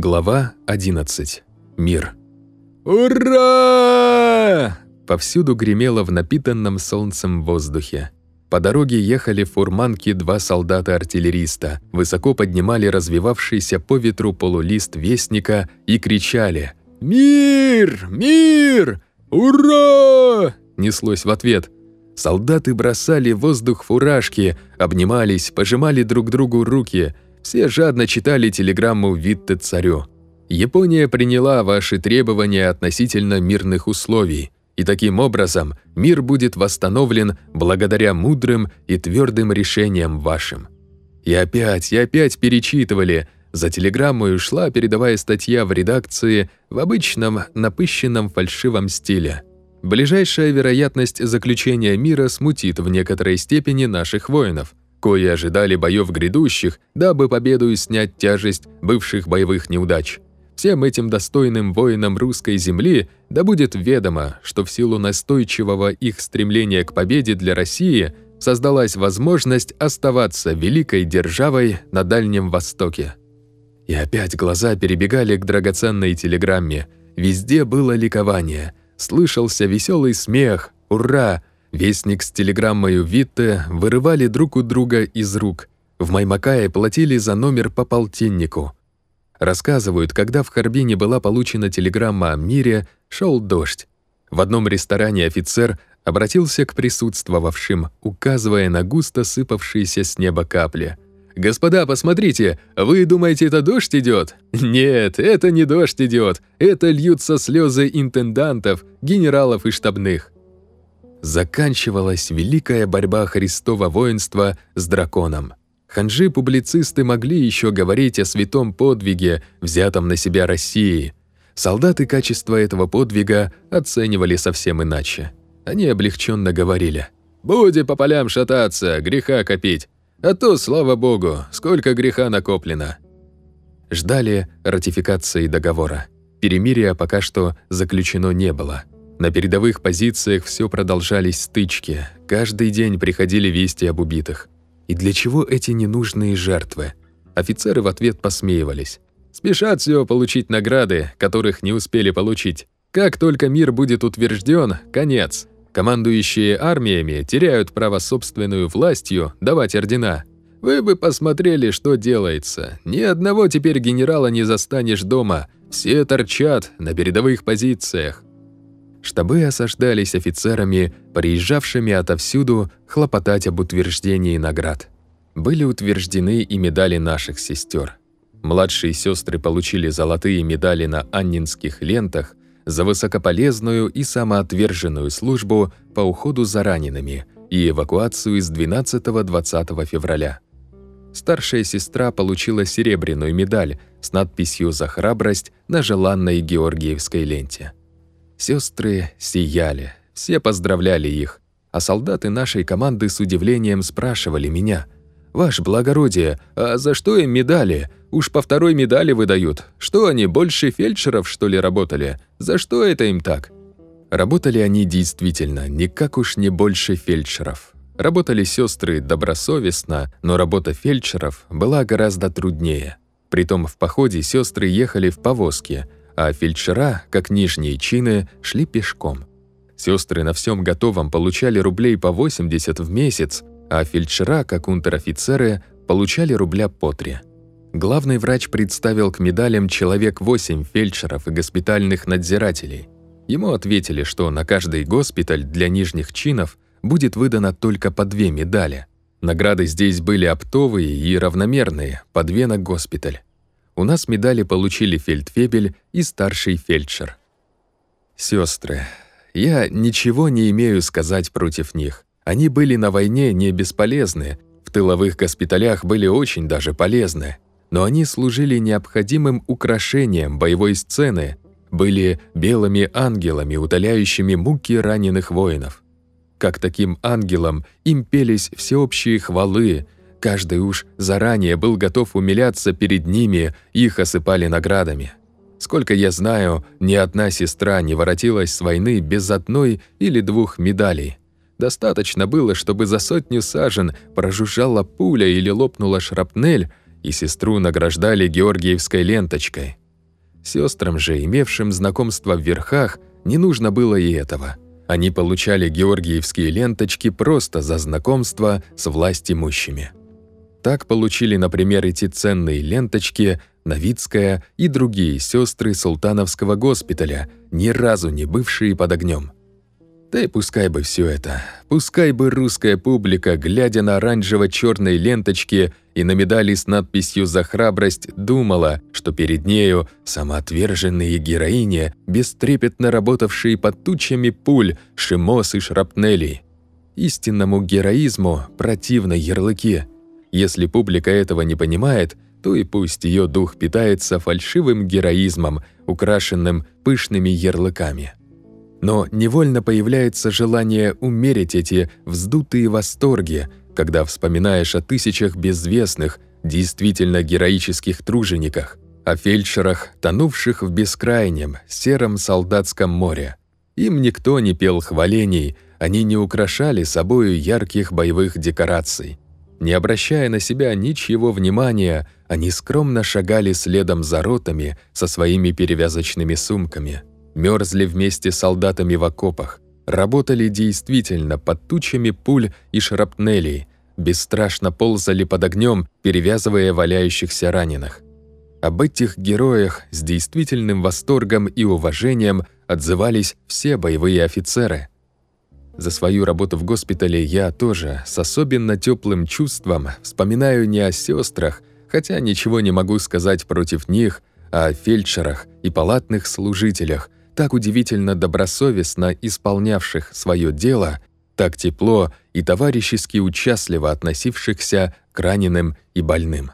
Глава 11. Мир. «Ура!» Повсюду гремело в напитанном солнцем воздухе. По дороге ехали фурманки два солдата-артиллериста, высоко поднимали развивавшийся по ветру полулист вестника и кричали «Мир! Мир! Ура!» неслось в ответ. Солдаты бросали в воздух фуражки, обнимались, пожимали друг другу руки – все жадно читали телеграмму Витте царю. Япония приняла ваши требования относительно мирных условий, и таким образом мир будет восстановлен благодаря мудрым и твердым решениям вашим. И опять, и опять перечитывали. За телеграммой шла передовая статья в редакции в обычном напыщенном фальшивом стиле. Ближайшая вероятность заключения мира смутит в некоторой степени наших воинов – кои ожидали боев грядущих, дабы победу и снять тяжесть бывших боевых неудач. Всем этим достойным воинам русской земли да будет ведомо, что в силу настойчивого их стремления к победе для России создалась возможность оставаться великой державой на Дальнем Востоке. И опять глаза перебегали к драгоценной телеграмме. Везде было ликование. Слышался веселый смех. «Ура! Вестник с телеграммой Витте вырывали друг у друга из рук. В Маймакае платили за номер по полтиннику. Рассказывают, когда в Харбине была получена телеграмма о мире, шел дождь. В одном ресторане офицер обратился к присутствовавшим, указывая на густо сыпавшиеся с неба капли. «Господа, посмотрите, вы думаете, это дождь идет? Нет, это не дождь идет, это льются слезы интендантов, генералов и штабных заканчивалась великая борьба Христова воинства с драконом. Ханжи-публицисты могли еще говорить о святом подвиге, взятом на себя Россией. Солдаты качество этого подвига оценивали совсем иначе. Они облегченно говорили «Буди по полям шататься, греха копить, а то, слава богу, сколько греха накоплено». Ждали ратификации договора. Перемирия пока что заключено не было. На передовых позициях все продолжались стычки, каждый день приходили вести об убитых. И для чего эти ненужные жертвы? Офицеры в ответ посмеивались. Спешат все получить награды, которых не успели получить. Как только мир будет утвержден, конец. Командующие армиями теряют право собственную властью давать ордена. Вы бы посмотрели, что делается. Ни одного теперь генерала не застанешь дома. Все торчат на передовых позициях. Штабы осаждались офицерами, приезжавшими отовсюду хлопотать об утверждении наград. Были утверждены и медали наших сестер. Младшие сестры получили золотые медали на аннинских лентах за высокополезную и самоотверженную службу по уходу за ранеными и эвакуацию с 12-20 февраля. Старшая сестра получила серебряную медаль с надписью «За храбрость» на желанной Георгиевской ленте. Сестры сияли, все поздравляли их, а солдаты нашей команды с удивлением спрашивали меня, «Ваше благородие, а за что им медали? Уж по второй медали выдают. Что они, больше фельдшеров, что ли, работали? За что это им так?» Работали они действительно никак уж не больше фельдшеров. Работали сестры добросовестно, но работа фельдшеров была гораздо труднее. Притом в походе сестры ехали в повозке – а фельдшера, как нижние чины, шли пешком. Сестры на всем готовом получали рублей по 80 в месяц, а фельдшера, как унтер-офицеры, получали рубля по три. Главный врач представил к медалям человек 8 фельдшеров и госпитальных надзирателей. Ему ответили, что на каждый госпиталь для нижних чинов будет выдано только по две медали. Награды здесь были оптовые и равномерные, по две на госпиталь. У нас медали получили фельдфебель и старший фельдшер. Сестры, я ничего не имею сказать против них. Они были на войне не бесполезны, в тыловых госпиталях были очень даже полезны, но они служили необходимым украшением боевой сцены, были белыми ангелами, утоляющими муки раненых воинов. Как таким ангелам им пелись всеобщие хвалы, Каждый уж заранее был готов умиляться перед ними, их осыпали наградами. Сколько я знаю, ни одна сестра не воротилась с войны без одной или двух медалей. Достаточно было, чтобы за сотню сажен прожужжала пуля или лопнула шрапнель, и сестру награждали георгиевской ленточкой. Сестрам же, имевшим знакомство в верхах, не нужно было и этого. Они получали георгиевские ленточки просто за знакомство с властимущими. Так получили, например, эти ценные ленточки Новицкая и другие сестры Султановского госпиталя, ни разу не бывшие под огнем. Да и пускай бы все это, пускай бы русская публика, глядя на оранжево-черные ленточки и на медали с надписью «За храбрость», думала, что перед нею самоотверженные героини, бестрепетно работавшие под тучами пуль, шимос и шрапнелей. Истинному героизму противны ярлыки. Если публика этого не понимает – то и пусть ее дух питается фальшивым героизмом, украшенным пышными ярлыками. Но невольно появляется желание умерить эти вздутые восторги, когда вспоминаешь о тысячах безвестных, действительно героических тружениках, о фельдшерах, тонувших в бескрайнем, сером солдатском море. Им никто не пел хвалений, они не украшали собою ярких боевых декораций. Не обращая на себя ничего внимания, они скромно шагали следом за ротами со своими перевязочными сумками, мерзли вместе с солдатами в окопах, работали действительно под тучами пуль и шрапнелей, бесстрашно ползали под огнем, перевязывая валяющихся раненых. Об этих героях с действительным восторгом и уважением отзывались все боевые офицеры – за свою работу в госпитале я тоже с особенно теплым чувством вспоминаю не о сестрах, хотя ничего не могу сказать против них, а о фельдшерах и палатных служителях, так удивительно добросовестно исполнявших свое дело, так тепло и товарищески участливо относившихся к раненым и больным.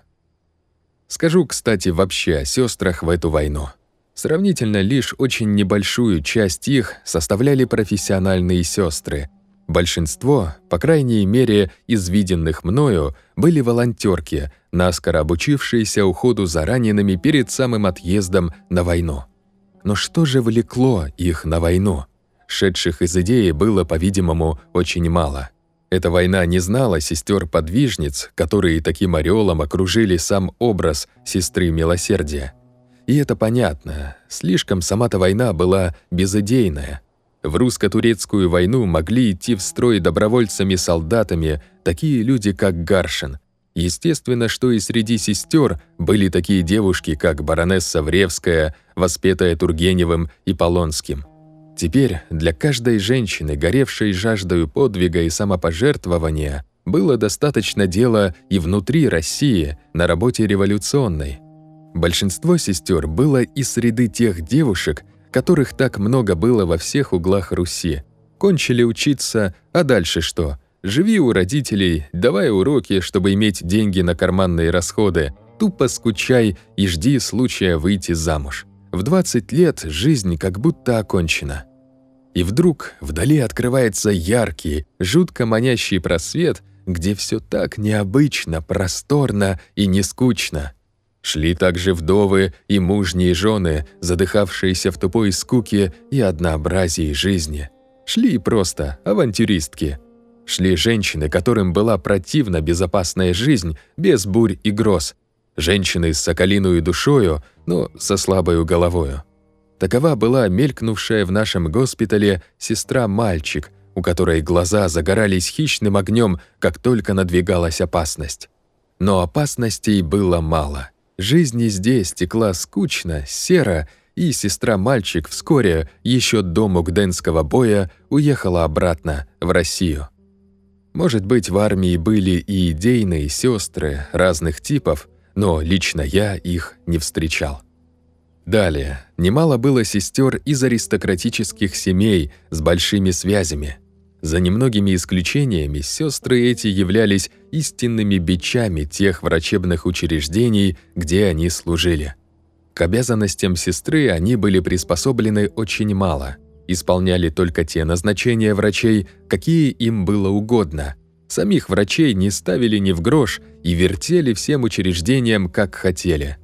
Скажу, кстати, вообще о сестрах в эту войну. Сравнительно лишь очень небольшую часть их составляли профессиональные сестры. Большинство, по крайней мере, из виденных мною, были волонтерки, наскоро обучившиеся уходу за ранеными перед самым отъездом на войну. Но что же влекло их на войну? Шедших из идеи было, по-видимому, очень мало. Эта война не знала сестер-подвижниц, которые таким ореолом окружили сам образ сестры милосердия. И это понятно, слишком сама-то война была безыдейная. В русско-турецкую войну могли идти в строй добровольцами-солдатами такие люди, как Гаршин. Естественно, что и среди сестер были такие девушки, как баронесса Вревская, воспетая Тургеневым и Полонским. Теперь для каждой женщины, горевшей жаждою подвига и самопожертвования, было достаточно дела и внутри России на работе революционной. Большинство сестер было из среды тех девушек, которых так много было во всех углах Руси. Кончили учиться, а дальше что? Живи у родителей, давай уроки, чтобы иметь деньги на карманные расходы, тупо скучай и жди случая выйти замуж. В 20 лет жизнь как будто окончена. И вдруг вдали открывается яркий, жутко манящий просвет, где все так необычно, просторно и не скучно. Шли также вдовы и мужние жены, задыхавшиеся в тупой скуке и однообразии жизни. Шли просто авантюристки. Шли женщины, которым была противна безопасная жизнь без бурь и гроз. Женщины с соколиную душою, но со слабою головою. Такова была мелькнувшая в нашем госпитале сестра-мальчик, у которой глаза загорались хищным огнем, как только надвигалась опасность. Но опасностей было мало. Жизнь и здесь текла скучно, серо, и сестра-мальчик вскоре, еще до Мугденского боя, уехала обратно, в Россию. Может быть, в армии были и идейные сестры разных типов, но лично я их не встречал. Далее, немало было сестер из аристократических семей с большими связями – за немногими исключениями, сестры эти являлись истинными бичами тех врачебных учреждений, где они служили. К обязанностям сестры они были приспособлены очень мало, исполняли только те назначения врачей, какие им было угодно. Самих врачей не ставили ни в грош и вертели всем учреждениям, как хотели.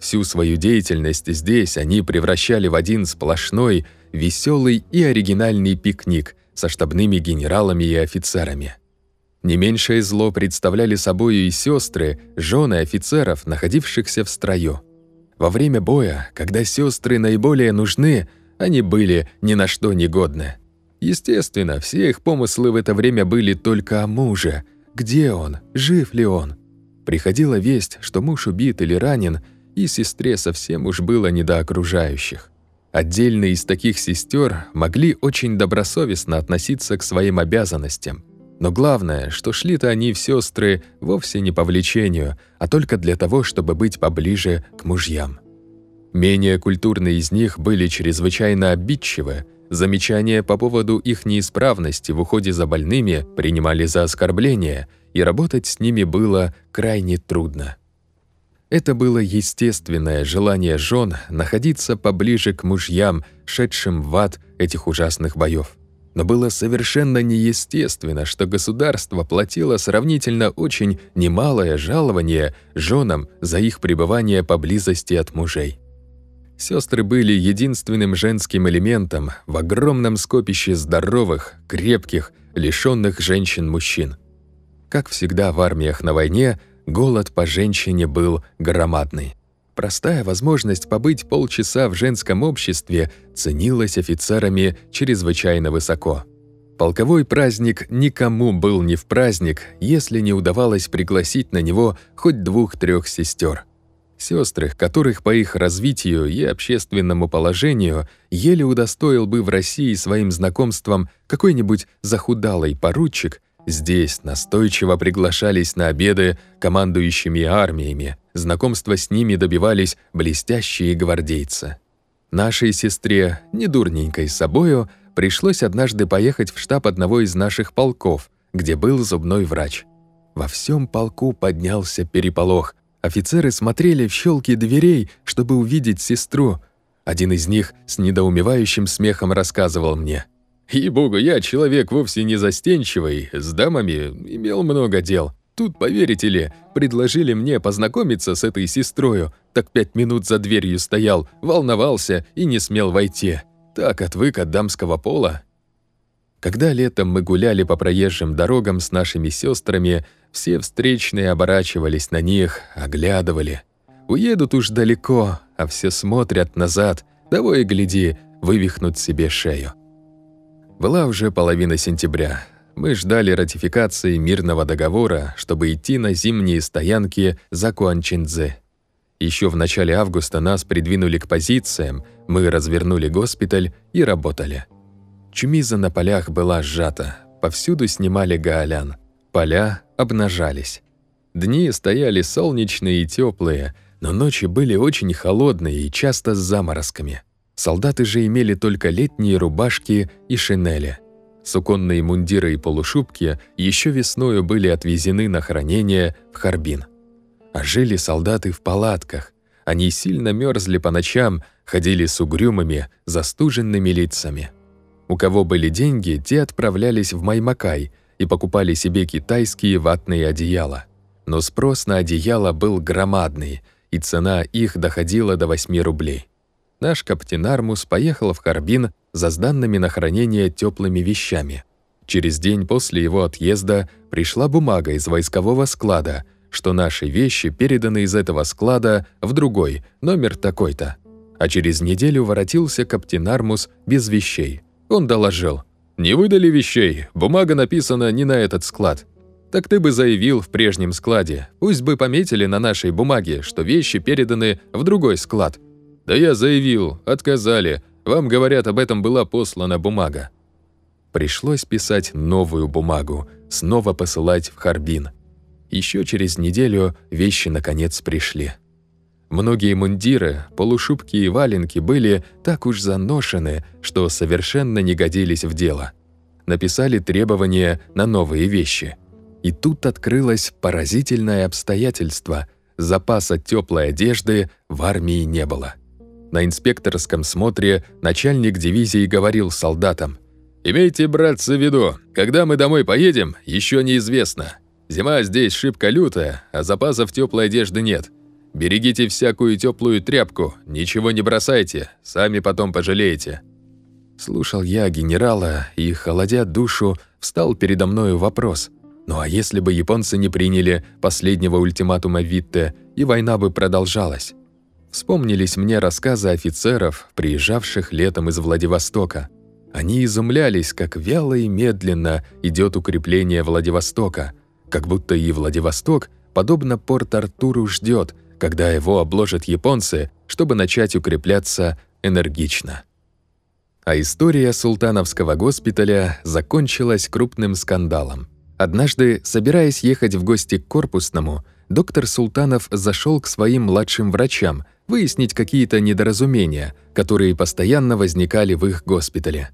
Всю свою деятельность здесь они превращали в один сплошной, веселый и оригинальный пикник – со штабными генералами и офицерами. Не меньшее зло представляли собою и сестры, жены офицеров, находившихся в строю. Во время боя, когда сестры наиболее нужны, они были ни на что не годны. Естественно, все их помыслы в это время были только о муже. Где он? Жив ли он? Приходила весть, что муж убит или ранен, и сестре совсем уж было не до окружающих. Отдельные из таких сестер могли очень добросовестно относиться к своим обязанностям. Но главное, что шли-то они в сестры вовсе не по влечению, а только для того, чтобы быть поближе к мужьям. Менее культурные из них были чрезвычайно обидчивы, замечания по поводу их неисправности в уходе за больными принимали за оскорбление, и работать с ними было крайне трудно. Это было естественное желание жен находиться поближе к мужьям, шедшим в ад этих ужасных боев. Но было совершенно неестественно, что государство платило сравнительно очень немалое жалование женам за их пребывание поблизости от мужей. Сестры были единственным женским элементом в огромном скопище здоровых, крепких, лишенных женщин мужчин. Как всегда в армиях на войне, голод по женщине был громадный. Простая возможность побыть полчаса в женском обществе ценилась офицерами чрезвычайно высоко. Полковой праздник никому был не в праздник, если не удавалось пригласить на него хоть двух-трех сестер. Сестры, которых по их развитию и общественному положению еле удостоил бы в России своим знакомством какой-нибудь захудалый поручик, здесь настойчиво приглашались на обеды командующими армиями, знакомства с ними добивались блестящие гвардейцы. Нашей сестре, недурненькой собою, пришлось однажды поехать в штаб одного из наших полков, где был зубной врач. Во всем полку поднялся переполох, Офицеры смотрели в щелки дверей, чтобы увидеть сестру. Один из них с недоумевающим смехом рассказывал мне. «И-богу, я человек вовсе не застенчивый, с дамами имел много дел. Тут, поверите ли, предложили мне познакомиться с этой сестрою, так пять минут за дверью стоял, волновался и не смел войти. Так отвык от дамского пола». Когда летом мы гуляли по проезжим дорогам с нашими сестрами, все встречные оборачивались на них, оглядывали. Уедут уж далеко, а все смотрят назад, того и гляди, вывихнут себе шею. Была уже половина сентября. Мы ждали ратификации мирного договора, чтобы идти на зимние стоянки за Куанчинзы. Еще в начале августа нас придвинули к позициям, мы развернули госпиталь и работали. Чумиза на полях была сжата, повсюду снимали гаолян. Поля обнажались. Дни стояли солнечные и теплые, но ночи были очень холодные и часто с заморозками. Солдаты же имели только летние рубашки и шинели. Суконные мундиры и полушубки еще весною были отвезены на хранение в Харбин. А жили солдаты в палатках. Они сильно мерзли по ночам, ходили с угрюмыми, застуженными лицами. У кого были деньги, те отправлялись в Маймакай – и покупали себе китайские ватные одеяла. Но спрос на одеяло был громадный, и цена их доходила до 8 рублей. Наш каптен Армус поехал в Харбин за сданными на хранение теплыми вещами. Через день после его отъезда пришла бумага из войскового склада, что наши вещи переданы из этого склада в другой, номер такой-то. А через неделю воротился каптен Армус без вещей. Он доложил – не выдали вещей, бумага написана не на этот склад. Так ты бы заявил в прежнем складе, пусть бы пометили на нашей бумаге, что вещи переданы в другой склад. Да я заявил, отказали, вам, говорят, об этом была послана бумага. Пришлось писать новую бумагу, снова посылать в Харбин. Еще через неделю вещи наконец пришли. Многие мундиры, полушубки и валенки были так уж заношены, что совершенно не годились в дело. Написали требования на новые вещи. И тут открылось поразительное обстоятельство. Запаса теплой одежды в армии не было. На инспекторском смотре начальник дивизии говорил солдатам, «Имейте, братцы, в виду, когда мы домой поедем, еще неизвестно. Зима здесь шибко лютая, а запасов теплой одежды нет. Берегите всякую теплую тряпку, ничего не бросайте, сами потом пожалеете». Слушал я генерала и, холодя душу, встал передо мною вопрос. Ну а если бы японцы не приняли последнего ультиматума Витте, и война бы продолжалась? Вспомнились мне рассказы офицеров, приезжавших летом из Владивостока. Они изумлялись, как вяло и медленно идет укрепление Владивостока, как будто и Владивосток, подобно Порт-Артуру, ждет, когда его обложат японцы, чтобы начать укрепляться энергично. А история султановского госпиталя закончилась крупным скандалом. Однажды, собираясь ехать в гости к корпусному, доктор Султанов зашел к своим младшим врачам выяснить какие-то недоразумения, которые постоянно возникали в их госпитале.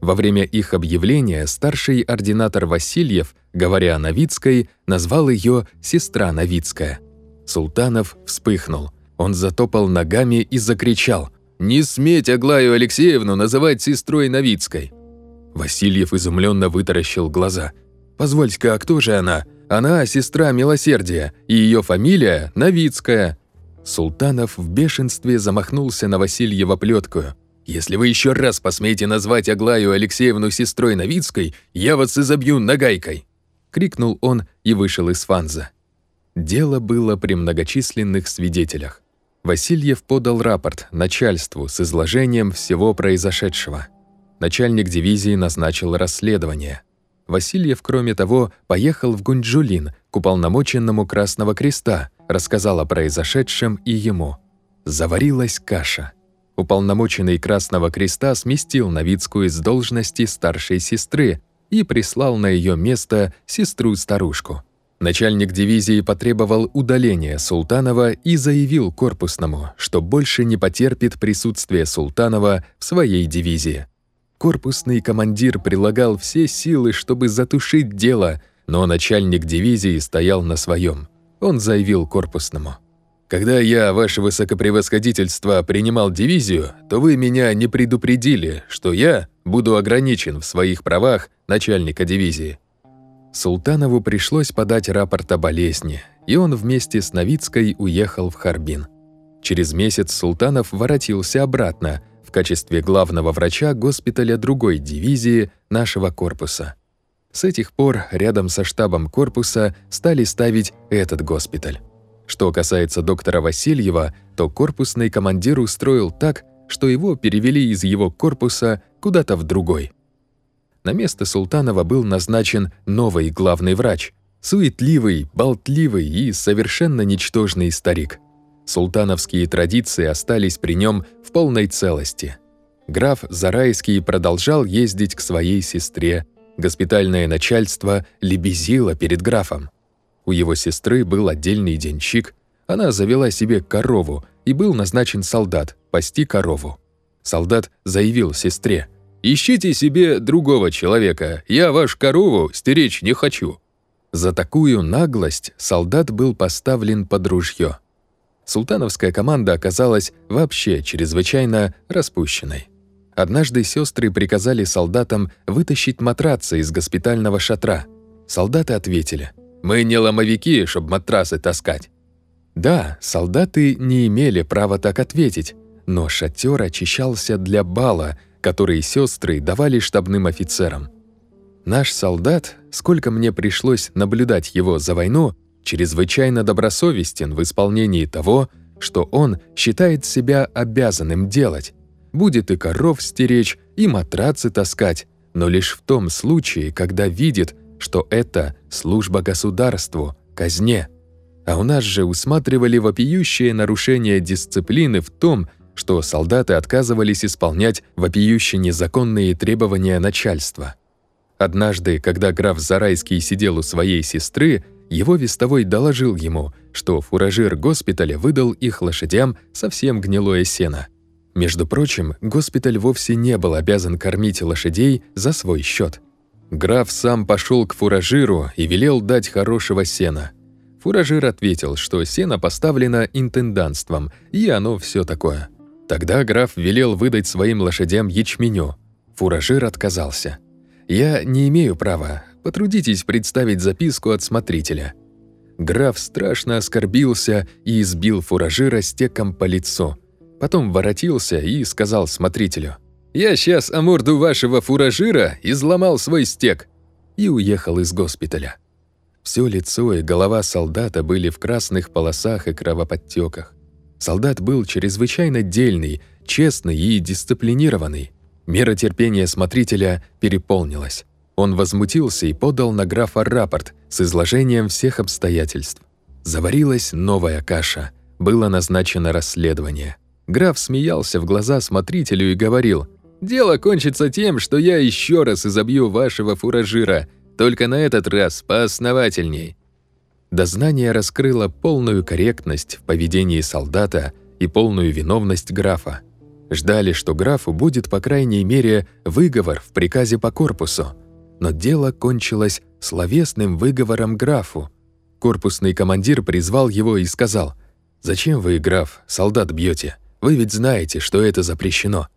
Во время их объявления старший ординатор Васильев, говоря о Новицкой, назвал ее «сестра Новицкая». Султанов вспыхнул. Он затопал ногами и закричал «Не сметь Аглаю Алексеевну называть сестрой Новицкой!» Васильев изумленно вытаращил глаза. «Позвольте-ка, а кто же она? Она сестра Милосердия, и ее фамилия Новицкая». Султанов в бешенстве замахнулся на Васильева плеткую. «Если вы еще раз посмеете назвать Аглаю Алексеевну сестрой Новицкой, я вас изобью нагайкой!» — крикнул он и вышел из фанза. Дело было при многочисленных свидетелях. Васильев подал рапорт начальству с изложением всего произошедшего. Начальник дивизии назначил расследование. Васильев, кроме того, поехал в Гунджулин к уполномоченному Красного Креста, рассказал о произошедшем и ему. Заварилась каша уполномоченный Красного Креста сместил Новицкую с должности старшей сестры и прислал на ее место сестру-старушку. Начальник дивизии потребовал удаления Султанова и заявил корпусному, что больше не потерпит присутствие Султанова в своей дивизии. Корпусный командир прилагал все силы, чтобы затушить дело, но начальник дивизии стоял на своем. Он заявил корпусному – когда я, ваше высокопревосходительство, принимал дивизию, то вы меня не предупредили, что я буду ограничен в своих правах начальника дивизии». Султанову пришлось подать рапорт о болезни, и он вместе с Новицкой уехал в Харбин. Через месяц Султанов воротился обратно в качестве главного врача госпиталя другой дивизии нашего корпуса. С этих пор рядом со штабом корпуса стали ставить этот госпиталь. Что касается доктора Васильева, то корпусный командир устроил так, что его перевели из его корпуса куда-то в другой. На место Султанова был назначен новый главный врач, суетливый, болтливый и совершенно ничтожный старик. Султановские традиции остались при нем в полной целости. Граф Зарайский продолжал ездить к своей сестре, госпитальное начальство лебезило перед графом. У его сестры был отдельный денщик, она завела себе корову, и был назначен солдат пасти корову. Солдат заявил сестре, «Ищите себе другого человека, я ваш корову стеречь не хочу». За такую наглость солдат был поставлен под ружье. Султановская команда оказалась вообще чрезвычайно распущенной. Однажды сестры приказали солдатам вытащить матрацы из госпитального шатра. Солдаты ответили – мы не ломовики, чтобы матрасы таскать». Да, солдаты не имели права так ответить, но шатер очищался для бала, который сестры давали штабным офицерам. Наш солдат, сколько мне пришлось наблюдать его за войну, чрезвычайно добросовестен в исполнении того, что он считает себя обязанным делать. Будет и коров стеречь, и матрацы таскать, но лишь в том случае, когда видит, что это служба государству, казне. А у нас же усматривали вопиющее нарушение дисциплины в том, что солдаты отказывались исполнять вопиюще незаконные требования начальства. Однажды, когда граф Зарайский сидел у своей сестры, его вестовой доложил ему, что фуражир госпиталя выдал их лошадям совсем гнилое сено. Между прочим, госпиталь вовсе не был обязан кормить лошадей за свой счет. Граф сам пошел к фуражиру и велел дать хорошего сена. Фуражир ответил, что сено поставлено интендантством, и оно все такое. Тогда граф велел выдать своим лошадям ячменю. Фуражир отказался. «Я не имею права. Потрудитесь представить записку от смотрителя». Граф страшно оскорбился и избил фуражира стеком по лицу. Потом воротился и сказал смотрителю – я сейчас о морду вашего фуражира изломал свой стек!» и уехал из госпиталя. Все лицо и голова солдата были в красных полосах и кровоподтеках. Солдат был чрезвычайно дельный, честный и дисциплинированный. Мера терпения смотрителя переполнилась. Он возмутился и подал на графа рапорт с изложением всех обстоятельств. Заварилась новая каша. Было назначено расследование. Граф смеялся в глаза смотрителю и говорил, «Дело кончится тем, что я еще раз изобью вашего фуражира, только на этот раз поосновательней». Дознание раскрыло полную корректность в поведении солдата и полную виновность графа. Ждали, что графу будет, по крайней мере, выговор в приказе по корпусу. Но дело кончилось словесным выговором графу. Корпусный командир призвал его и сказал, «Зачем вы, граф, солдат бьете? Вы ведь знаете, что это запрещено».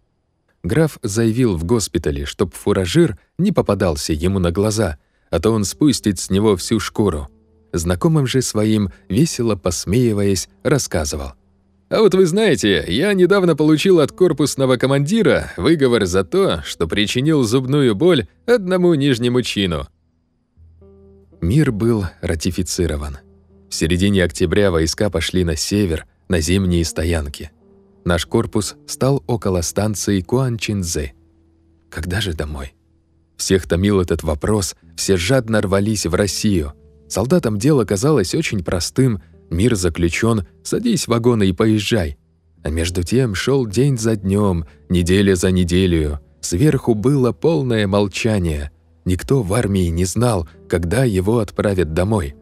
Граф заявил в госпитале, чтоб фуражир не попадался ему на глаза, а то он спустит с него всю шкуру. Знакомым же своим, весело посмеиваясь, рассказывал. А вот вы знаете, я недавно получил от корпусного командира выговор за то, что причинил зубную боль одному нижнему чину. Мир был ратифицирован. В середине октября войска пошли на север, на зимние стоянки. Наш корпус стал около станции Куанчинзы. Когда же домой? Всех томил этот вопрос, все жадно рвались в Россию. Солдатам дело казалось очень простым – Мир заключен, садись в вагоны и поезжай. А между тем шел день за днем, неделя за неделю. Сверху было полное молчание. Никто в армии не знал, когда его отправят домой.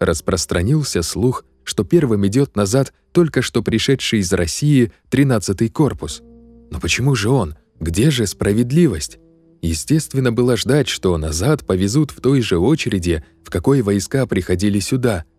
Распространился слух, что первым идет назад только что пришедший из России 13-й корпус. Но почему же он? Где же справедливость? Естественно было ждать, что назад повезут в той же очереди, в какой войска приходили сюда –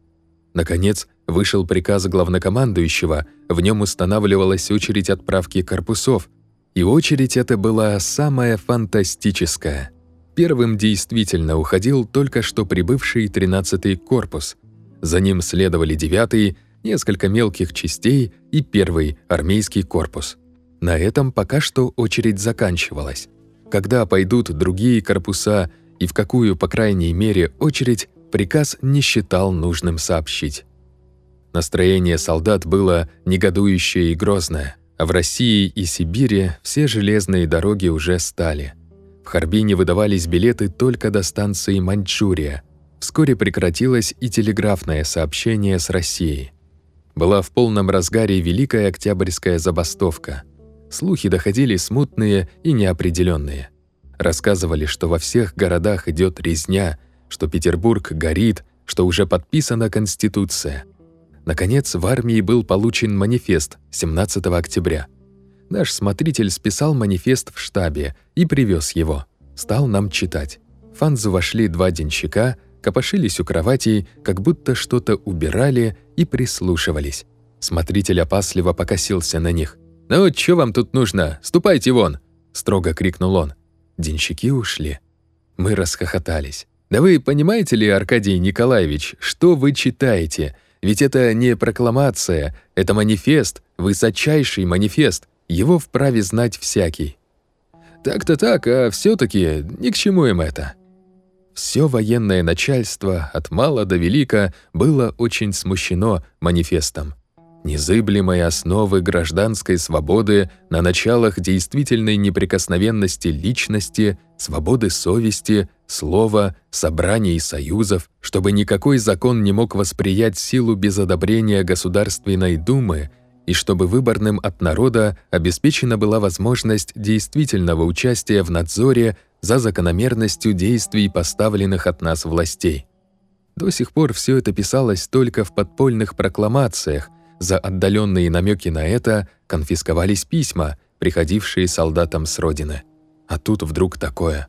Наконец, вышел приказ главнокомандующего, в нем устанавливалась очередь отправки корпусов, и очередь эта была самая фантастическая. Первым действительно уходил только что прибывший 13-й корпус. За ним следовали 9-й, несколько мелких частей и первый армейский корпус. На этом пока что очередь заканчивалась. Когда пойдут другие корпуса и в какую, по крайней мере, очередь, приказ не считал нужным сообщить. Настроение солдат было негодующее и грозное, а в России и Сибири все железные дороги уже стали. В Харбине выдавались билеты только до станции Маньчжурия. Вскоре прекратилось и телеграфное сообщение с Россией. Была в полном разгаре Великая Октябрьская забастовка. Слухи доходили смутные и неопределенные. Рассказывали, что во всех городах идет резня, что Петербург горит, что уже подписана Конституция. Наконец, в армии был получен манифест 17 октября. Наш смотритель списал манифест в штабе и привез его. Стал нам читать. В Фанзу вошли два денщика, копошились у кроватей, как будто что-то убирали и прислушивались. Смотритель опасливо покосился на них. «Ну, что вам тут нужно? Ступайте вон!» – строго крикнул он. Денщики ушли. Мы расхохотались. Да вы понимаете ли, Аркадий Николаевич, что вы читаете? Ведь это не прокламация, это манифест, высочайший манифест. Его вправе знать всякий. Так-то так, а все таки ни к чему им это. Все военное начальство, от мала до велика, было очень смущено манифестом. Незыблемой основы гражданской свободы на началах действительной неприкосновенности личности, свободы совести, слова, собраний и союзов, чтобы никакой закон не мог восприять силу без одобрения Государственной Думы и чтобы выборным от народа обеспечена была возможность действительного участия в надзоре за закономерностью действий поставленных от нас властей. До сих пор все это писалось только в подпольных прокламациях, за отдаленные намеки на это конфисковались письма, приходившие солдатам с родины. А тут вдруг такое.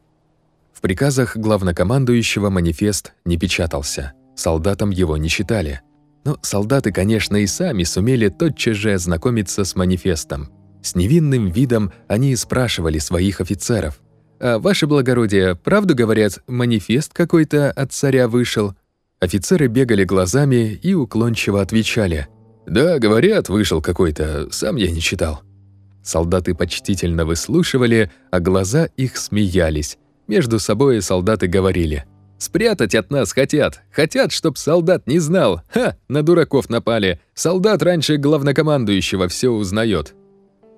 В приказах главнокомандующего манифест не печатался, солдатам его не читали. Но солдаты, конечно, и сами сумели тотчас же ознакомиться с манифестом. С невинным видом они спрашивали своих офицеров. «А ваше благородие, правду говорят, манифест какой-то от царя вышел?» Офицеры бегали глазами и уклончиво отвечали – «Да, говорят, вышел какой-то, сам я не читал». Солдаты почтительно выслушивали, а глаза их смеялись. Между собой солдаты говорили. Спрятать от нас хотят. Хотят, чтоб солдат не знал. Ха, на дураков напали. Солдат раньше главнокомандующего все узнает.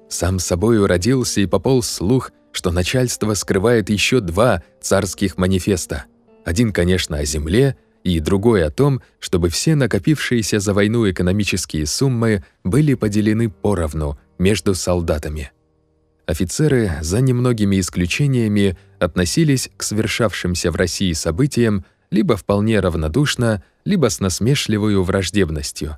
Сам собой родился и пополз слух, что начальство скрывает еще два царских манифеста. Один, конечно, о земле, и другой о том, чтобы все накопившиеся за войну экономические суммы были поделены поровну между солдатами. Офицеры, за немногими исключениями, относились к совершавшимся в России событиям либо вполне равнодушно, либо с насмешливой враждебностью.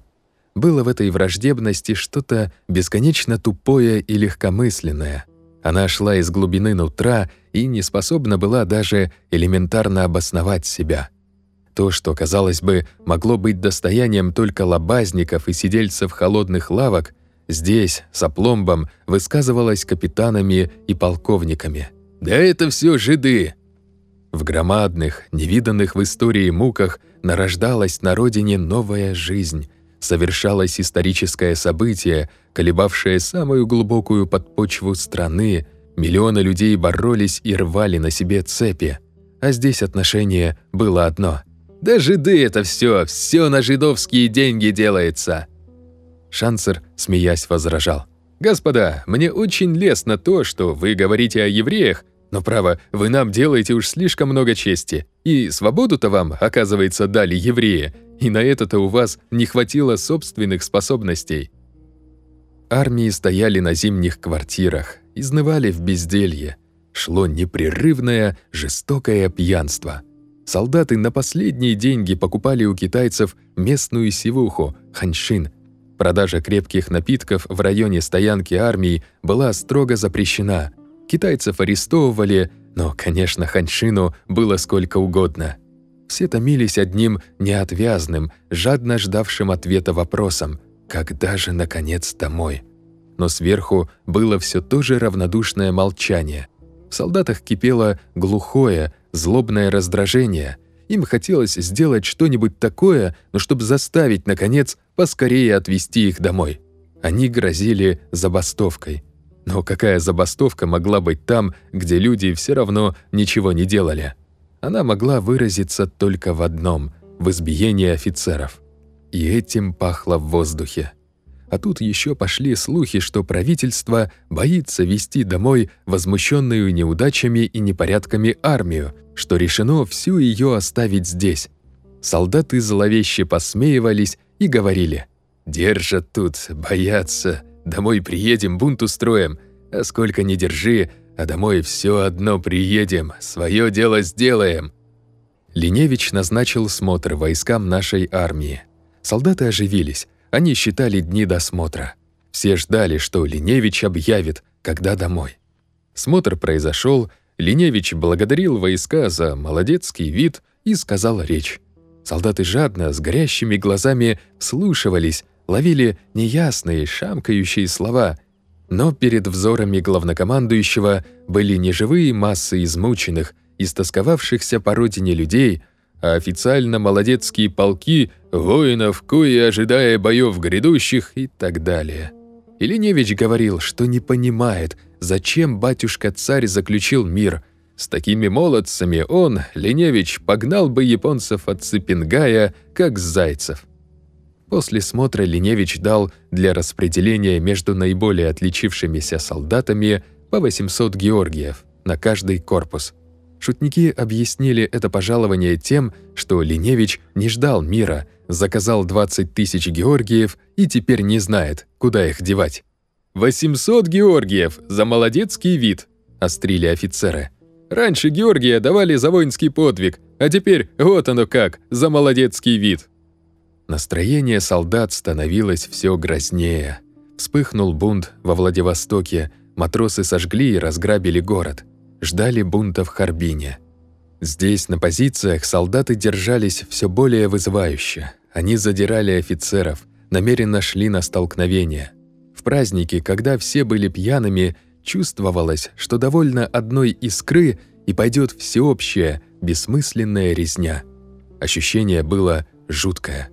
Было в этой враждебности что-то бесконечно тупое и легкомысленное. Она шла из глубины нутра и не способна была даже элементарно обосновать себя. То, что, казалось бы, могло быть достоянием только лобазников и сидельцев холодных лавок, здесь, с опломбом, высказывалось капитанами и полковниками – да это все жиды. В громадных, невиданных в истории муках нарождалась на родине новая жизнь, совершалось историческое событие, колебавшее самую глубокую подпочву страны, миллионы людей боролись и рвали на себе цепи. А здесь отношение было одно. «Да жиды это все, все на жидовские деньги делается!» Шансер, смеясь, возражал. «Господа, мне очень лестно то, что вы говорите о евреях, но, право, вы нам делаете уж слишком много чести. И свободу-то вам, оказывается, дали евреи, и на это-то у вас не хватило собственных способностей. Армии стояли на зимних квартирах, изнывали в безделье. Шло непрерывное, жестокое пьянство. Солдаты на последние деньги покупали у китайцев местную сивуху, ханьшин. Продажа крепких напитков в районе стоянки армии была строго запрещена – Китайцев арестовывали, но, конечно, ханьшину было сколько угодно. Все томились одним неотвязным, жадно ждавшим ответа вопросом «Когда же, наконец, домой?». Но сверху было все то же равнодушное молчание. В солдатах кипело глухое, злобное раздражение. Им хотелось сделать что-нибудь такое, но чтобы заставить, наконец, поскорее отвезти их домой. Они грозили забастовкой – но какая забастовка могла быть там, где люди все равно ничего не делали? Она могла выразиться только в одном – в избиении офицеров. И этим пахло в воздухе. А тут еще пошли слухи, что правительство боится вести домой возмущенную неудачами и непорядками армию, что решено всю ее оставить здесь. Солдаты зловеще посмеивались и говорили «Держат тут, боятся, Домой приедем, бунт устроим. А сколько ни держи, а домой все одно приедем, свое дело сделаем». Линевич назначил смотр войскам нашей армии. Солдаты оживились, они считали дни досмотра. Все ждали, что Линевич объявит, когда домой. Смотр произошел, Линевич благодарил войска за молодецкий вид и сказал речь. Солдаты жадно, с горящими глазами, слушивались, ловили неясные, шамкающие слова, но перед взорами главнокомандующего были не живые массы измученных, истосковавшихся по родине людей, а официально молодецкие полки воинов, кои ожидая боев грядущих и так далее. Ильиневич говорил, что не понимает, зачем батюшка-царь заключил мир. С такими молодцами он, Леневич, погнал бы японцев от Ципингая, как зайцев. После смотра Линевич дал для распределения между наиболее отличившимися солдатами по 800 георгиев на каждый корпус. Шутники объяснили это пожалование тем, что Линевич не ждал мира, заказал 20 тысяч георгиев и теперь не знает, куда их девать. «800 георгиев за молодецкий вид!» – острили офицеры. «Раньше Георгия давали за воинский подвиг, а теперь вот оно как, за молодецкий вид!» Настроение солдат становилось все грознее. Вспыхнул бунт во Владивостоке, матросы сожгли и разграбили город. Ждали бунта в Харбине. Здесь, на позициях, солдаты держались все более вызывающе. Они задирали офицеров, намеренно шли на столкновение. В праздники, когда все были пьяными, чувствовалось, что довольно одной искры и пойдет всеобщая, бессмысленная резня. Ощущение было жуткое.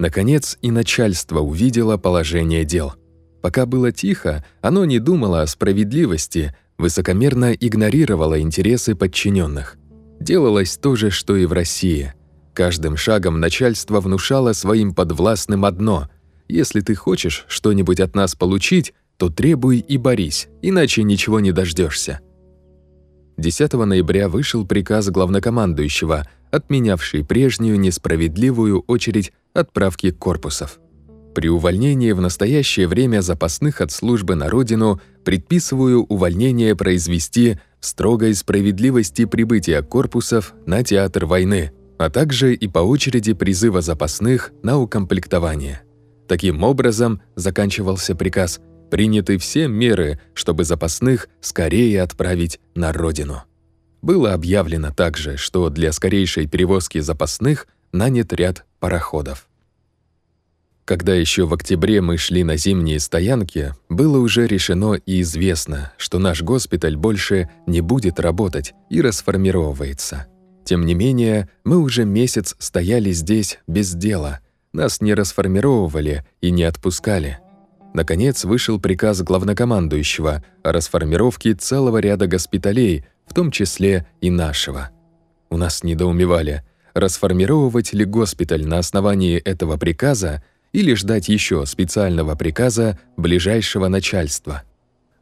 Наконец и начальство увидело положение дел. Пока было тихо, оно не думало о справедливости, высокомерно игнорировало интересы подчиненных. Делалось то же, что и в России. Каждым шагом начальство внушало своим подвластным одно – если ты хочешь что-нибудь от нас получить, то требуй и борись, иначе ничего не дождешься. 10 ноября вышел приказ главнокомандующего, отменявший прежнюю несправедливую очередь отправки корпусов. При увольнении в настоящее время запасных от службы на родину предписываю увольнение произвести в строгой справедливости прибытия корпусов на театр войны, а также и по очереди призыва запасных на укомплектование. Таким образом, заканчивался приказ, приняты все меры, чтобы запасных скорее отправить на родину. Было объявлено также, что для скорейшей перевозки запасных нанят ряд пароходов. Когда еще в октябре мы шли на зимние стоянки, было уже решено и известно, что наш госпиталь больше не будет работать и расформировывается. Тем не менее, мы уже месяц стояли здесь без дела, нас не расформировывали и не отпускали. Наконец вышел приказ главнокомандующего о расформировке целого ряда госпиталей, в том числе и нашего. У нас недоумевали, расформировывать ли госпиталь на основании этого приказа или ждать еще специального приказа ближайшего начальства.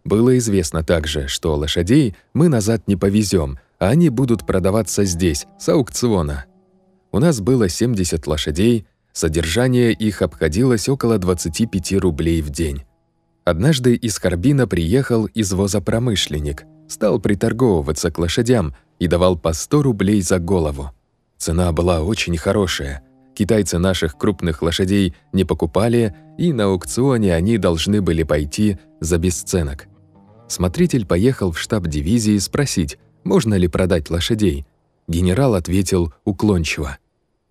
Было известно также, что лошадей мы назад не повезем, а они будут продаваться здесь, с аукциона. У нас было 70 лошадей, содержание их обходилось около 25 рублей в день. Однажды из Харбина приехал извозопромышленник, стал приторговываться к лошадям и давал по 100 рублей за голову. Цена была очень хорошая – Китайцы наших крупных лошадей не покупали, и на аукционе они должны были пойти за бесценок. Смотритель поехал в штаб дивизии спросить, можно ли продать лошадей. Генерал ответил уклончиво.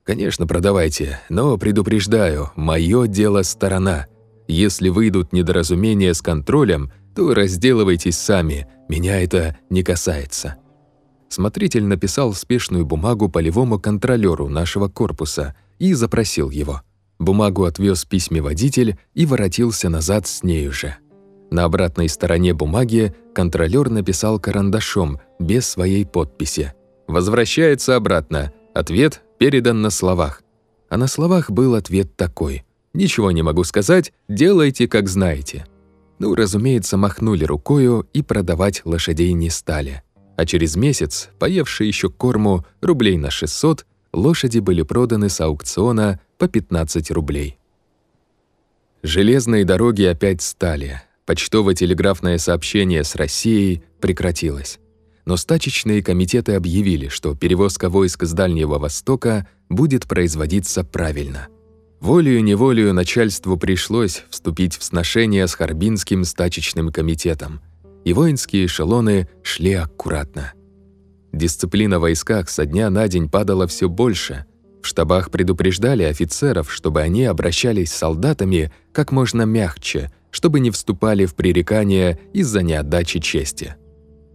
«Конечно, продавайте, но предупреждаю, мое дело сторона. Если выйдут недоразумения с контролем, то разделывайтесь сами, меня это не касается». Смотритель написал спешную бумагу полевому контролёру нашего корпуса – и запросил его. Бумагу отвез письме водитель и воротился назад с нею же. На обратной стороне бумаги контролёр написал карандашом, без своей подписи. «Возвращается обратно. Ответ передан на словах». А на словах был ответ такой. «Ничего не могу сказать, делайте, как знаете». Ну, разумеется, махнули рукою и продавать лошадей не стали. А через месяц, поевшие еще корму рублей на 600, лошади были проданы с аукциона по 15 рублей. Железные дороги опять стали. Почтово-телеграфное сообщение с Россией прекратилось. Но стачечные комитеты объявили, что перевозка войск с Дальнего Востока будет производиться правильно. Волею-неволею начальству пришлось вступить в сношение с Харбинским стачечным комитетом, и воинские эшелоны шли аккуратно. Дисциплина в войсках со дня на день падала все больше. В штабах предупреждали офицеров, чтобы они обращались с солдатами как можно мягче, чтобы не вступали в пререкания из-за неотдачи чести.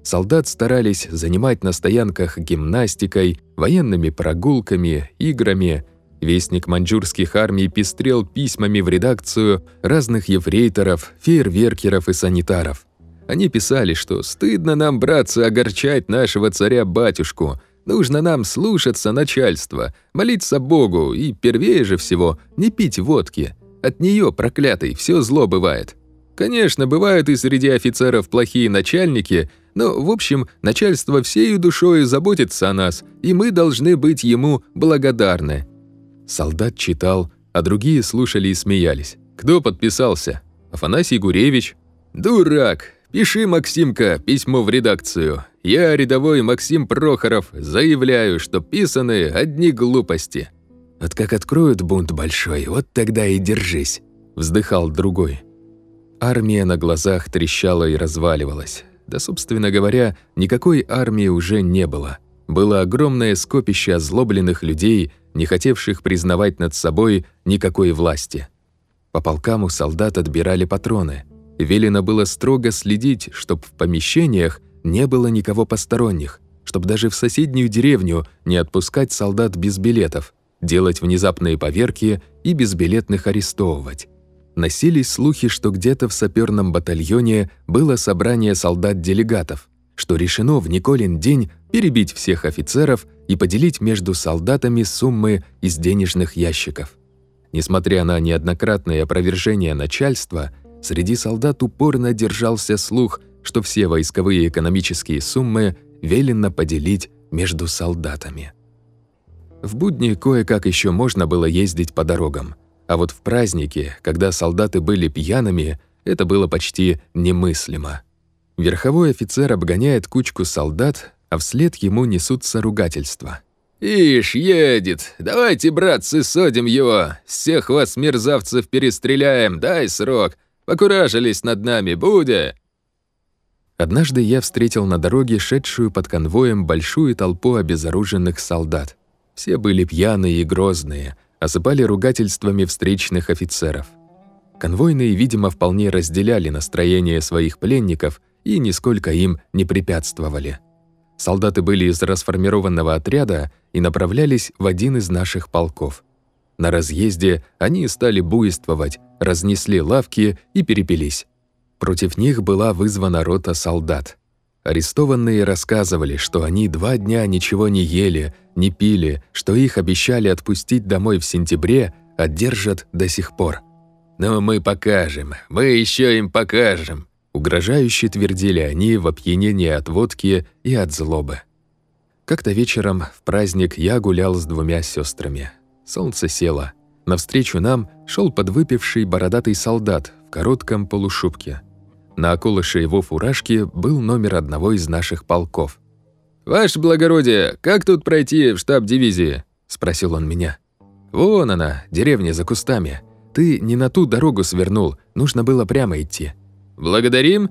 Солдат старались занимать на стоянках гимнастикой, военными прогулками, играми. Вестник маньчжурских армий пестрел письмами в редакцию разных ефрейторов, фейерверкеров и санитаров – они писали, что стыдно нам, братцы, огорчать нашего царя-батюшку. Нужно нам слушаться начальства, молиться Богу и, первее же всего, не пить водки. От нее, проклятой, все зло бывает. Конечно, бывают и среди офицеров плохие начальники, но, в общем, начальство всею душою заботится о нас, и мы должны быть ему благодарны». Солдат читал, а другие слушали и смеялись. «Кто подписался? Афанасий Гуревич?» «Дурак! Пиши, Максимка, письмо в редакцию. Я, рядовой Максим Прохоров, заявляю, что писаны одни глупости». «Вот как откроют бунт большой, вот тогда и держись», – вздыхал другой. Армия на глазах трещала и разваливалась. Да, собственно говоря, никакой армии уже не было. Было огромное скопище озлобленных людей, не хотевших признавать над собой никакой власти. По полкам у солдат отбирали патроны – Велено было строго следить, чтобы в помещениях не было никого посторонних, чтобы даже в соседнюю деревню не отпускать солдат без билетов, делать внезапные поверки и безбилетных арестовывать. Носились слухи, что где-то в саперном батальоне было собрание солдат-делегатов. что решено в Николин день перебить всех офицеров и поделить между солдатами суммы из денежных ящиков. Несмотря на неоднократное опровержение начальства, среди солдат упорно держался слух, что все войсковые экономические суммы велено поделить между солдатами. В будни кое-как еще можно было ездить по дорогам, а вот в праздники, когда солдаты были пьяными, это было почти немыслимо. Верховой офицер обгоняет кучку солдат, а вслед ему несутся ругательства. «Ишь, едет! Давайте, братцы, содим его! Всех вас, мерзавцев, перестреляем! Дай срок! Покуражились над нами, Будя!» Однажды я встретил на дороге шедшую под конвоем большую толпу обезоруженных солдат. Все были пьяные и грозные, осыпали ругательствами встречных офицеров. Конвойные, видимо, вполне разделяли настроение своих пленников и нисколько им не препятствовали. Солдаты были из расформированного отряда и направлялись в один из наших полков. На разъезде они стали буйствовать, разнесли лавки и перепились. Против них была вызвана рота солдат. Арестованные рассказывали, что они два дня ничего не ели, не пили, что их обещали отпустить домой в сентябре, а держат до сих пор. «Но мы покажем, мы еще им покажем», угрожающе твердили они в опьянении от водки и от злобы. Как-то вечером в праздник я гулял с двумя сестрами. Солнце село. Навстречу нам шел подвыпивший бородатый солдат в коротком полушубке. На околыше его фуражки был номер одного из наших полков. «Ваше благородие, как тут пройти в штаб дивизии?» – спросил он меня. «Вон она, деревня за кустами. Ты не на ту дорогу свернул, нужно было прямо идти». «Благодарим?»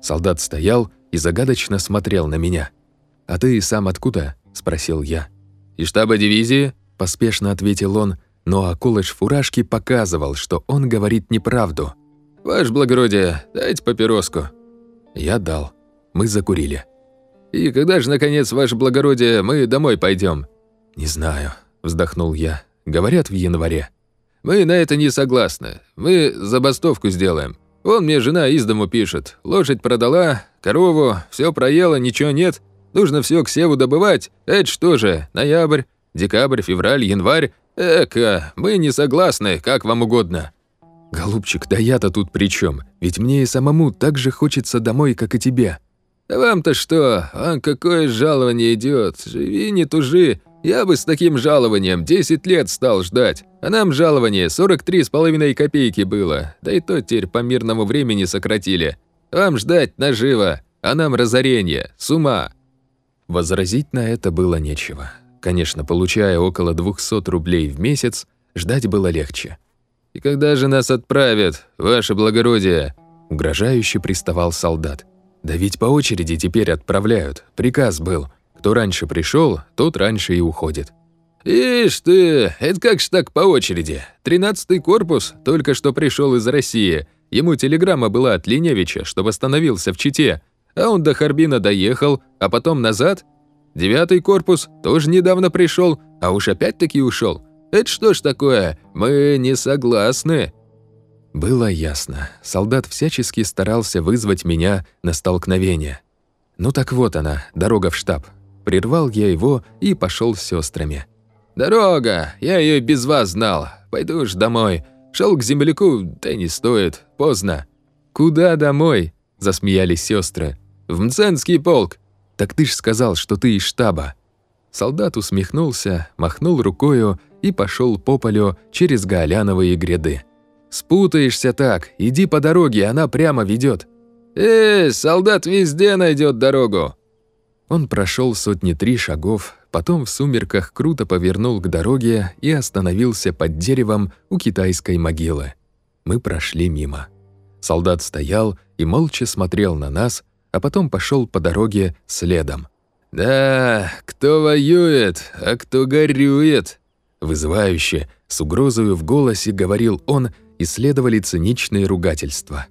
Солдат стоял и загадочно смотрел на меня. «А ты сам откуда?» – спросил я. «Из штаба дивизии?» – поспешно ответил он, но околыш фуражки показывал, что он говорит неправду. «Ваше благородие, дайте папироску». Я дал. Мы закурили. «И когда же, наконец, ваше благородие, мы домой пойдем? «Не знаю», – вздохнул я. «Говорят, в январе». «Мы на это не согласны. Мы забастовку сделаем. Вон мне жена из дому пишет. Лошадь продала, корову, все проела, ничего нет. Нужно все к севу добывать. Это что же, ноябрь, декабрь, февраль, январь. Эка, мы не согласны, как вам угодно». «Голубчик, да я-то тут при чем? Ведь мне и самому так же хочется домой, как и тебе». «Да вам-то что? А какое жалование идет? Живи, не тужи. Я бы с таким жалованием 10 лет стал ждать. А нам жалование 43 с половиной копейки было. Да и то теперь по мирному времени сократили. Вам ждать наживо, а нам разорение, с ума». Возразить на это было нечего. Конечно, получая около 200 рублей в месяц, ждать было легче. «И когда же нас отправят, ваше благородие?» Угрожающе приставал солдат. «Да ведь по очереди теперь отправляют. Приказ был. Кто раньше пришел, тот раньше и уходит». «Ишь ты, это как ж так по очереди? Тринадцатый корпус только что пришел из России. Ему телеграмма была от Линевича, что восстановился в Чите. А он до Харбина доехал, а потом назад. Девятый корпус тоже недавно пришел, а уж опять-таки ушел. Это что ж такое? Мы не согласны». Было ясно. Солдат всячески старался вызвать меня на столкновение. Ну так вот она, дорога в штаб. Прервал я его и пошел с сестрами. «Дорога! Я ее без вас знал. Пойду уж домой. Шел к земляку, да не стоит. Поздно». «Куда домой?» – засмеялись сестры. «В Мценский полк». «Так ты ж сказал, что ты из штаба». Солдат усмехнулся, махнул рукою и пошел по полю через Гаоляновые гряды. «Спутаешься так, иди по дороге, она прямо ведет. «Э, солдат везде найдет дорогу!» Он прошел сотни три шагов, потом в сумерках круто повернул к дороге и остановился под деревом у китайской могилы. Мы прошли мимо. Солдат стоял и молча смотрел на нас, а потом пошел по дороге следом. «Да, кто воюет, а кто горюет?» Вызывающе, с угрозою в голосе говорил он, и следовали циничные ругательства.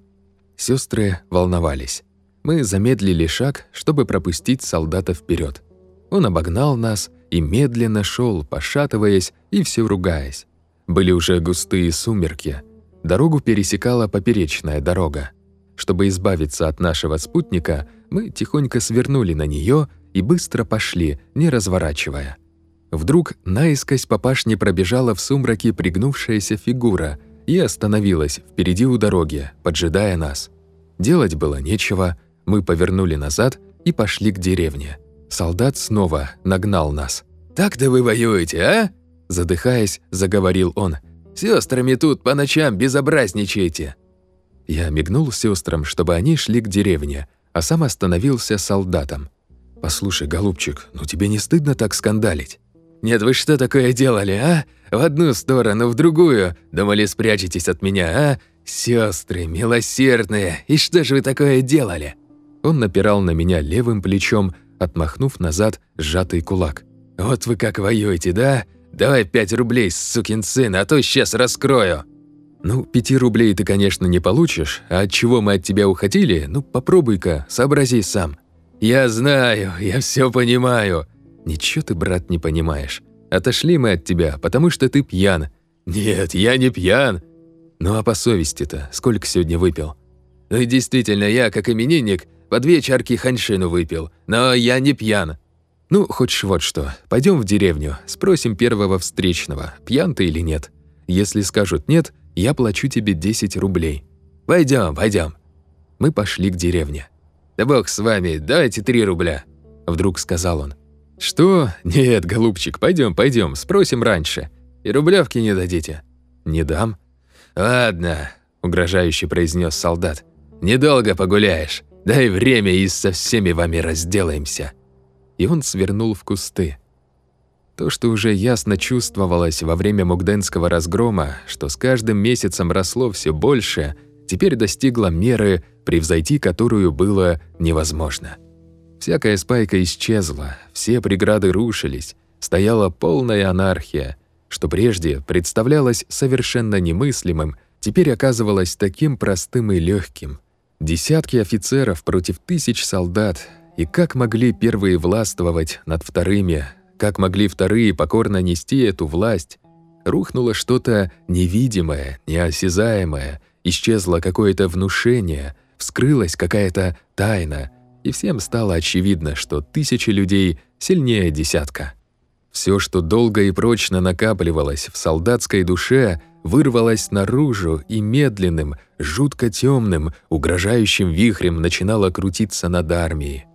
Сестры волновались. Мы замедлили шаг, чтобы пропустить солдата вперед. Он обогнал нас и медленно шел, пошатываясь и все ругаясь. Были уже густые сумерки. Дорогу пересекала поперечная дорога. Чтобы избавиться от нашего спутника, Мы тихонько свернули на нее и быстро пошли, не разворачивая. Вдруг наискось по пашне пробежала в сумраке пригнувшаяся фигура и остановилась впереди у дороги, поджидая нас. Делать было нечего, мы повернули назад и пошли к деревне. Солдат снова нагнал нас. «Так-то вы воюете, а?» Задыхаясь, заговорил он. «Сёстрами тут по ночам безобразничаете!» Я мигнул сестрам, чтобы они шли к деревне, а сам остановился солдатом. «Послушай, голубчик, ну тебе не стыдно так скандалить?» «Нет, вы что такое делали, а? В одну сторону, в другую. Думали, спрячетесь от меня, а? Сестры, милосердные, и что же вы такое делали?» Он напирал на меня левым плечом, отмахнув назад сжатый кулак. «Вот вы как воюете, да? Давай пять рублей, сукин сын, а то сейчас раскрою!» «Ну, пяти рублей ты, конечно, не получишь, а от чего мы от тебя уходили, ну, попробуй-ка, сообрази сам». «Я знаю, я все понимаю». «Ничего ты, брат, не понимаешь. Отошли мы от тебя, потому что ты пьян». «Нет, я не пьян». «Ну а по совести-то сколько сегодня выпил?» «Ну и действительно, я, как именинник, по две чарки ханьшину выпил, но я не пьян». «Ну, хочешь вот что, пойдем в деревню, спросим первого встречного, пьян ты или нет. Если скажут «нет», я плачу тебе 10 рублей». Пойдем, пойдем. Мы пошли к деревне. «Да бог с вами, дайте 3 рубля», — вдруг сказал он. «Что? Нет, голубчик, пойдем, пойдем, спросим раньше. И рублевки не дадите?» «Не дам». «Ладно», — угрожающе произнес солдат. «Недолго погуляешь. Дай время и со всеми вами разделаемся». И он свернул в кусты. То, что уже ясно чувствовалось во время Мугденского разгрома, что с каждым месяцем росло все больше, теперь достигло меры, превзойти которую было невозможно. Всякая спайка исчезла, все преграды рушились, стояла полная анархия, что прежде представлялось совершенно немыслимым, теперь оказывалось таким простым и легким. Десятки офицеров против тысяч солдат, и как могли первые властвовать над вторыми, как могли вторые покорно нести эту власть, рухнуло что-то невидимое, неосязаемое, исчезло какое-то внушение, вскрылась какая-то тайна, и всем стало очевидно, что тысячи людей сильнее десятка. Все, что долго и прочно накапливалось в солдатской душе, вырвалось наружу и медленным, жутко темным, угрожающим вихрем начинало крутиться над армией.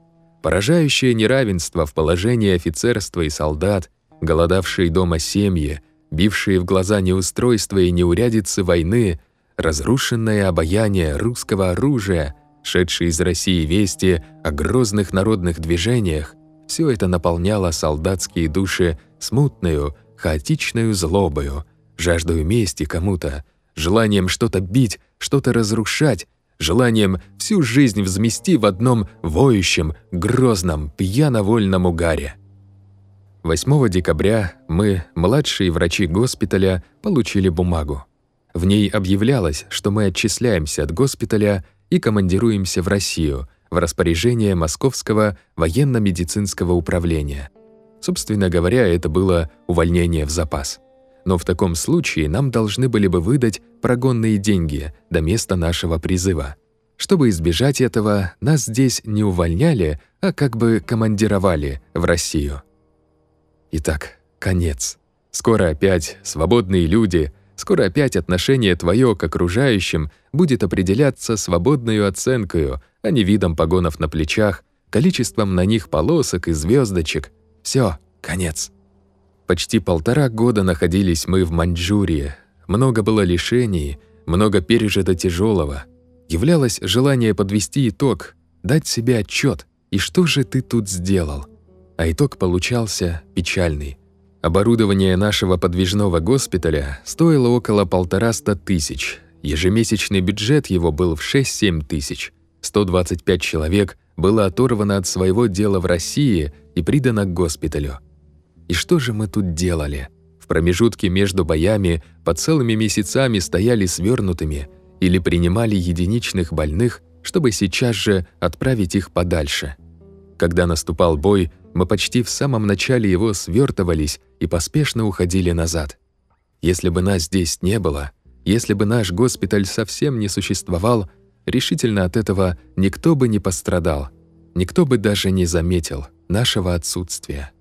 Поражающее неравенство в положении офицерства и солдат, голодавшие дома семьи, бившие в глаза неустройства и неурядицы войны, разрушенное обаяние русского оружия, шедшие из России вести о грозных народных движениях, все это наполняло солдатские души смутную, хаотичную злобою, жаждою мести кому-то, желанием что-то бить, что-то разрушать, желанием всю жизнь взмести в одном воющем, грозном, пьяно-вольном угаре. 8 декабря мы, младшие врачи госпиталя, получили бумагу. В ней объявлялось, что мы отчисляемся от госпиталя и командируемся в Россию в распоряжение Московского военно-медицинского управления. Собственно говоря, это было увольнение в запас. Но в таком случае нам должны были бы выдать прогонные деньги до места нашего призыва. Чтобы избежать этого, нас здесь не увольняли, а как бы командировали в Россию. Итак, конец. Скоро опять свободные люди, скоро опять отношение твое к окружающим будет определяться свободной оценкой, а не видом погонов на плечах, количеством на них полосок и звездочек. Все, конец. Почти полтора года находились мы в Маньчжурии, много было лишений, много пережито тяжелого. Являлось желание подвести итог, дать себе отчет, и что же ты тут сделал? А итог получался печальный. Оборудование нашего подвижного госпиталя стоило около полтораста тысяч. Ежемесячный бюджет его был в 6-7 тысяч. 125 человек было оторвано от своего дела в России и придано к госпиталю. И что же мы тут делали? в промежутке между боями по целыми месяцами стояли свернутыми или принимали единичных больных, чтобы сейчас же отправить их подальше. Когда наступал бой, мы почти в самом начале его свертывались и поспешно уходили назад. Если бы нас здесь не было, если бы наш госпиталь совсем не существовал, решительно от этого никто бы не пострадал. никто бы даже не заметил нашего отсутствия.